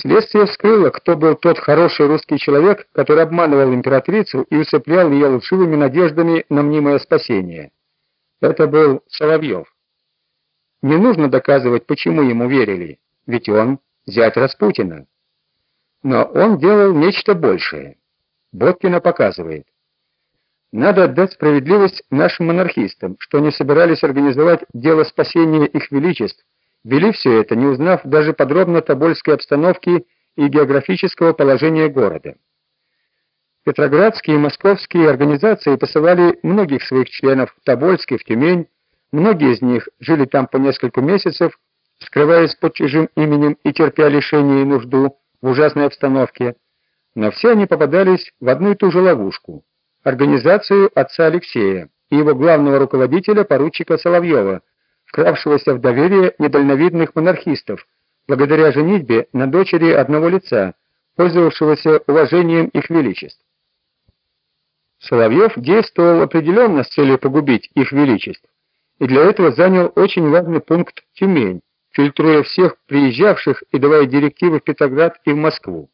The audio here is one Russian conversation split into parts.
Следствие вскрыло, кто был тот хороший русский человек, который обманывал императрицу и усыплял ее лживыми надеждами на мнимое спасение. Это был Соловьев. Не нужно доказывать, почему ему верили, ведь он зять Распутина. Но он делал нечто большее. Боткина показывает. Надо отдать справедливость нашим монархистам, что они собирались организовать дело спасения их величеств, вели все это, не узнав даже подробно тобольской обстановки и географического положения города. Петроградские и московские организации посылали многих своих членов в Тобольск и в Тюмень, многие из них жили там по несколько месяцев, скрываясь под чужим именем и терпя лишение и нужду в ужасной обстановке, но все они попадались в одну и ту же ловушку организацию отца Алексея и его главного руководителя поручика Соловьева, вкравшегося в доверие недальновидных монархистов, благодаря женитьбе на дочери одного лица, пользовавшегося уважением их величеств. Соловьев действовал определенно с целью погубить их величеств, и для этого занял очень важный пункт Тюмень, фильтруя всех приезжавших и давая директивы в Петроград и в Москву.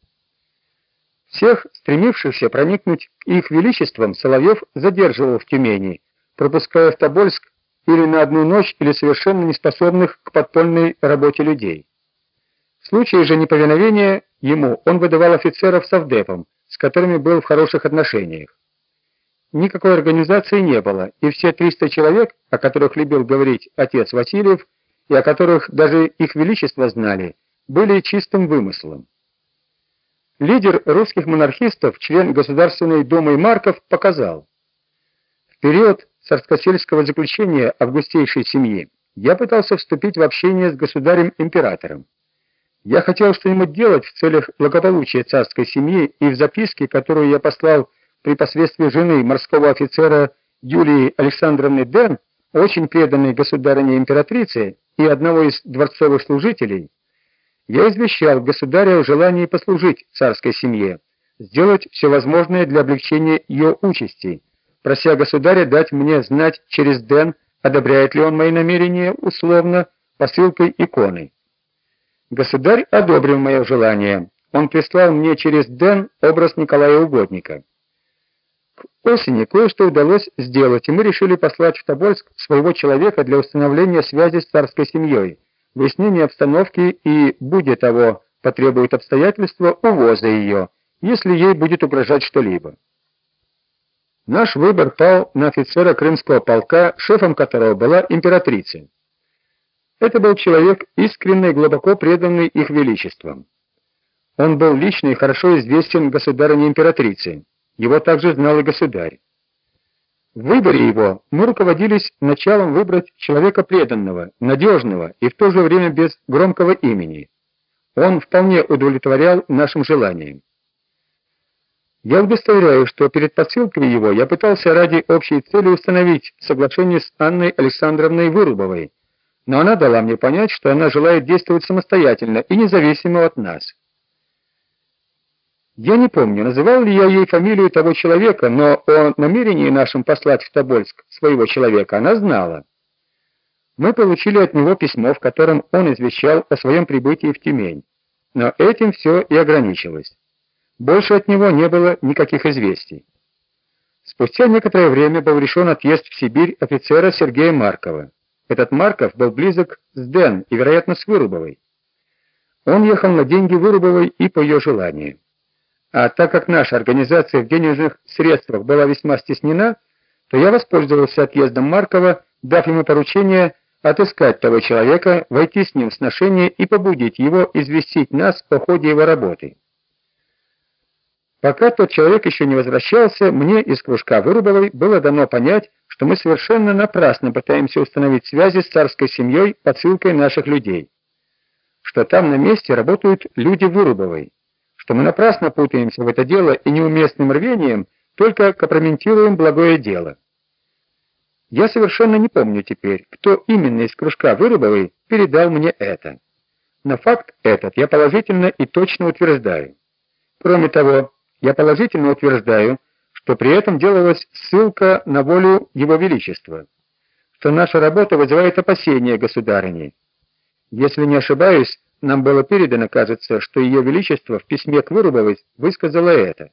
Всех стремившихся проникнуть к их величествам Соловьев задерживал в Тюмени, пропуская в Тобольск или на одну ночь, или совершенно неспособных к подпольной работе людей. В случае же неповиновения ему он выдавал офицеров совдепом, с которыми был в хороших отношениях. Никакой организации не было, и все 300 человек, о которых любил говорить отец Васильев, и о которых даже их величество знали, были чистым вымыслом. Лидер русских монархистов, член Государственной Думы Марков, показал: в период царскосельского заключения августейшей семьи я пытался вступить в общение с государем-императором. Я хотел что-нибудь делать в целях благополучия царской семьи, и в записке, которую я послал при посредстве жены морского офицера Юлии Александровны Ден, очень преданной государыне-императрице и одного из дворцовых служителей, я извещал государя о желании послужить царской семье, сделать все возможное для облегчения ее участи, прося государя дать мне знать через Ден, одобряет ли он мои намерения условно посылкой иконы. Государь одобрил мое желание. Он прислал мне через Ден образ Николая Угодника. К осени кое-что удалось сделать, и мы решили послать в Тобольск своего человека для установления связи с царской семьей выяснение обстановки и, будь того, потребует обстоятельства увоза ее, если ей будет угрожать что-либо. Наш выбор пал на офицера крымского полка, шефом которого была императрица. Это был человек искренне и глубоко преданный их величествам. Он был лично и хорошо известен государыне-императрице. Его также знал и государь. В выборе его мы руководились началом выбрать человека преданного, надежного и в то же время без громкого имени. Он вполне удовлетворял нашим желаниям. Я удостоверяю, что перед посылкой его я пытался ради общей цели установить соглашение с Анной Александровной Вырубовой, но она дала мне понять, что она желает действовать самостоятельно и независимо от нас. Я не помню, называл ли я ей фамилию того человека, но о намерении нашем послать в Тобольск своего человека она знала. Мы получили от него письмо, в котором он извещал о своем прибытии в Тюмень. Но этим все и ограничилось. Больше от него не было никаких известий. Спустя некоторое время был решен отъезд в Сибирь офицера Сергея Маркова. Этот Марков был близок с Дэн и, вероятно, с Вырубовой. Он ехал на деньги Вырубовой и по ее желанию. А так как наша организация в денежных средствах была весьма стеснена, то я воспользовался отъездом Маркова, дав ему поручение отыскать того человека, войти с ним в сношение и побудить его известить нас о ходе его работы. Пока тот человек еще не возвращался, мне из кружка Вырубовой было дано понять, что мы совершенно напрасно пытаемся установить связи с царской семьей подсылкой наших людей. Что там на месте работают люди Вырубовой что мы напрасно путаемся в это дело и неуместным рвением только компрометируем благое дело. Я совершенно не помню теперь, кто именно из кружка Вырубовой передал мне это. Но факт этот я положительно и точно утверждаю. Кроме того, я положительно утверждаю, что при этом делалась ссылка на волю Его Величества, что наша работа вызывает опасения государыни. Если не ошибаюсь, нам было передано, кажется, что ее величество в письме к Вырубовой высказала это: